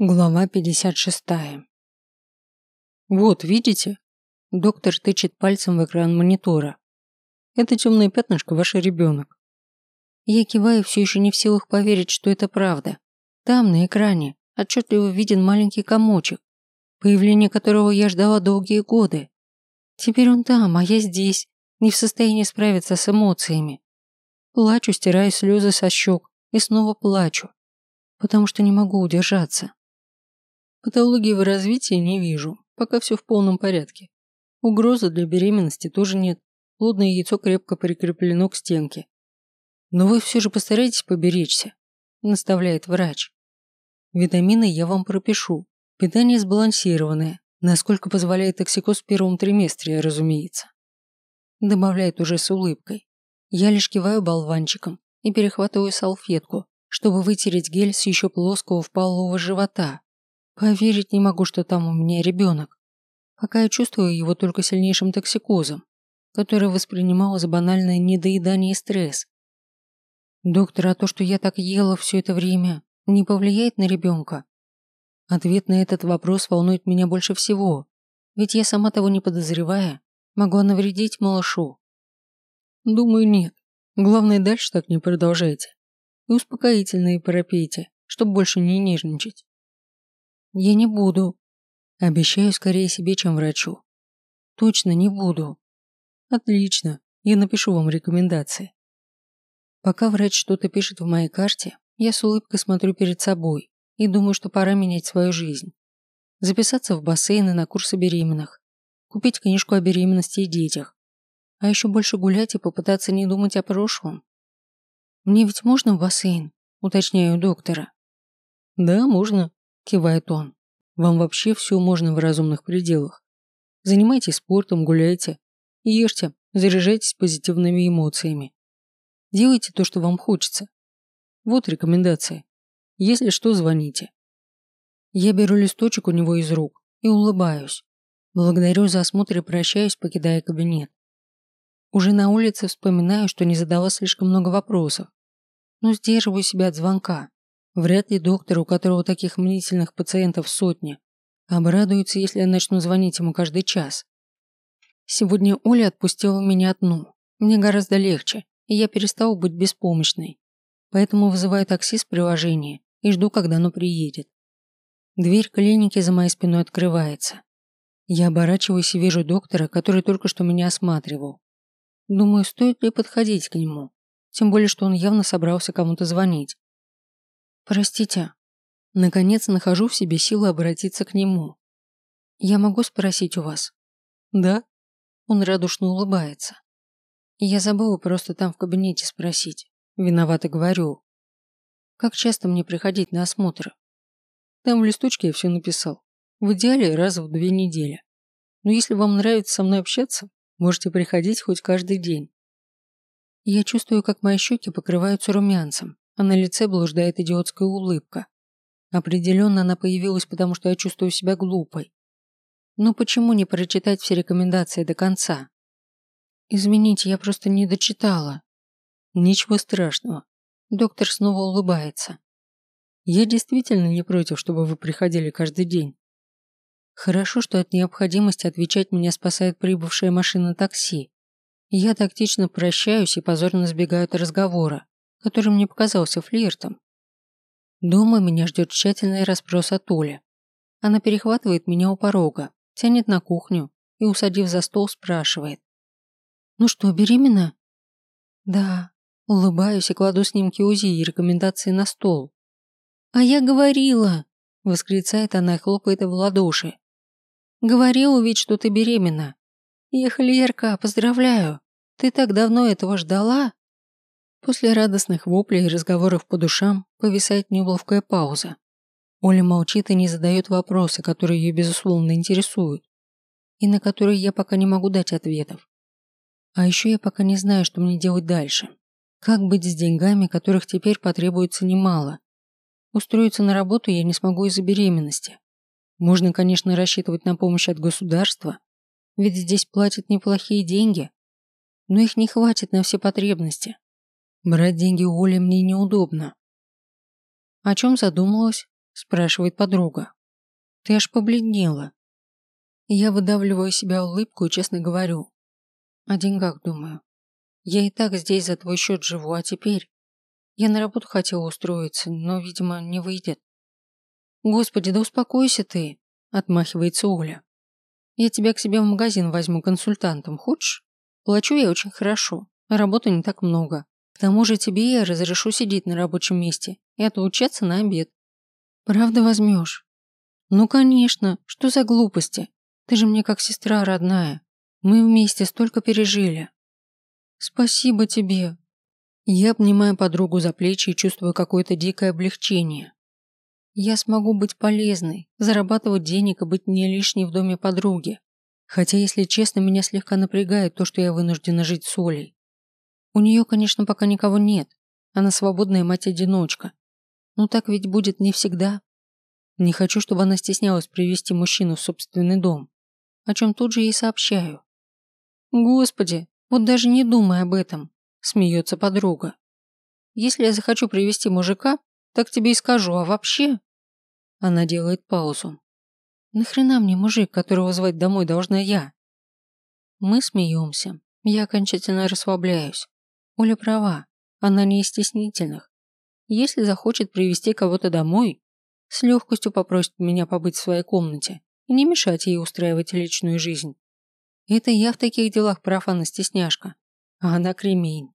Глава 56. Вот, видите? Доктор тычет пальцем в экран монитора. Это темное пятнышко ваш ребенок. Я киваю, все еще не в силах поверить, что это правда. Там, на экране, отчетливо виден маленький комочек, появление которого я ждала долгие годы. Теперь он там, а я здесь, не в состоянии справиться с эмоциями. Плачу, стирая слезы со щек, и снова плачу, потому что не могу удержаться. Патологии в развитии не вижу, пока все в полном порядке. Угрозы для беременности тоже нет. Плодное яйцо крепко прикреплено к стенке. Но вы все же постарайтесь поберечься, наставляет врач. Витамины я вам пропишу. Питание сбалансированное, насколько позволяет токсикоз в первом триместре, разумеется. Добавляет уже с улыбкой. Я лишь киваю болванчиком и перехватываю салфетку, чтобы вытереть гель с еще плоского впалого живота, Поверить не могу, что там у меня ребенок. Пока я чувствую его только сильнейшим токсикозом, который воспринимал за банальное недоедание и стресс. Доктор, а то, что я так ела все это время, не повлияет на ребенка? Ответ на этот вопрос волнует меня больше всего, ведь я сама того не подозревая, могла навредить малышу. Думаю, нет. Главное, дальше так не продолжайте. И успокоительные пропейте, чтобы больше не нервничать. Я не буду. Обещаю скорее себе, чем врачу. Точно не буду. Отлично. Я напишу вам рекомендации. Пока врач что-то пишет в моей карте, я с улыбкой смотрю перед собой и думаю, что пора менять свою жизнь. Записаться в бассейны на курсы беременных, купить книжку о беременности и детях, а еще больше гулять и попытаться не думать о прошлом. Мне ведь можно в бассейн, уточняю доктора. Да, можно, кивает он. Вам вообще все можно в разумных пределах. Занимайтесь спортом, гуляйте, ешьте, заряжайтесь позитивными эмоциями. Делайте то, что вам хочется. Вот рекомендации. Если что, звоните. Я беру листочек у него из рук и улыбаюсь. Благодарю за осмотр и прощаюсь, покидая кабинет. Уже на улице вспоминаю, что не задала слишком много вопросов, но сдерживаю себя от звонка. Вряд ли доктор, у которого таких мнительных пациентов сотни, обрадуется, если я начну звонить ему каждый час. Сегодня Оля отпустила меня одну. Мне гораздо легче, и я перестала быть беспомощной. Поэтому вызываю такси с приложения и жду, когда оно приедет. Дверь клиники за моей спиной открывается. Я оборачиваюсь и вижу доктора, который только что меня осматривал. Думаю, стоит ли подходить к нему, тем более, что он явно собрался кому-то звонить. «Простите». Наконец нахожу в себе силы обратиться к нему. «Я могу спросить у вас?» «Да». Он радушно улыбается. Я забыла просто там в кабинете спросить. Виновато говорю. Как часто мне приходить на осмотры? Там в листочке я все написал. В идеале раз в две недели. Но если вам нравится со мной общаться, можете приходить хоть каждый день. Я чувствую, как мои щеки покрываются румянцем а на лице блуждает идиотская улыбка. Определенно она появилась, потому что я чувствую себя глупой. Но почему не прочитать все рекомендации до конца? Извините, я просто не дочитала. Ничего страшного. Доктор снова улыбается. Я действительно не против, чтобы вы приходили каждый день. Хорошо, что от необходимости отвечать меня спасает прибывшая машина такси. Я тактично прощаюсь и позорно сбегаю от разговора который мне показался флиртом. Дома меня ждет тщательный расспрос от Оли. Она перехватывает меня у порога, тянет на кухню и, усадив за стол, спрашивает. «Ну что, беременна?» «Да». Улыбаюсь и кладу снимки УЗИ и рекомендации на стол. «А я говорила!» – восклицает она и хлопает в ладоши. «Говорила ведь, что ты беременна. Ехали, поздравляю. Ты так давно этого ждала?» После радостных воплей и разговоров по душам повисает неловкая пауза. Оля молчит и не задает вопросы, которые ее безусловно интересуют, и на которые я пока не могу дать ответов. А еще я пока не знаю, что мне делать дальше. Как быть с деньгами, которых теперь потребуется немало? Устроиться на работу я не смогу из-за беременности. Можно, конечно, рассчитывать на помощь от государства, ведь здесь платят неплохие деньги, но их не хватит на все потребности. Брать деньги у Оли мне неудобно. О чем задумалась? спрашивает подруга. Ты аж побледнела. Я выдавливаю себя улыбку и честно говорю. О деньгах думаю. Я и так здесь за твой счет живу, а теперь... Я на работу хотела устроиться, но, видимо, не выйдет. Господи, да успокойся ты, отмахивается Оля. Я тебя к себе в магазин возьму консультантом, хочешь? Плачу я очень хорошо, а работы не так много. К тому же тебе я разрешу сидеть на рабочем месте и отлучаться на обед. Правда возьмешь? Ну, конечно, что за глупости? Ты же мне как сестра родная. Мы вместе столько пережили. Спасибо тебе. Я обнимаю подругу за плечи и чувствую какое-то дикое облегчение. Я смогу быть полезной, зарабатывать денег и быть не лишней в доме подруги. Хотя, если честно, меня слегка напрягает то, что я вынуждена жить с Олей. У нее, конечно, пока никого нет. Она свободная мать-одиночка. Но так ведь будет не всегда. Не хочу, чтобы она стеснялась привести мужчину в собственный дом, о чем тут же ей сообщаю. Господи, вот даже не думай об этом, смеется подруга. Если я захочу привести мужика, так тебе и скажу, а вообще... Она делает паузу. Нахрена мне мужик, которого звать домой должна я? Мы смеемся. Я окончательно расслабляюсь. Оля права. Она не из стеснительных. Если захочет привести кого-то домой, с легкостью попросит меня побыть в своей комнате и не мешать ей устраивать личную жизнь. Это я в таких делах прав, она стесняшка, а она кремень.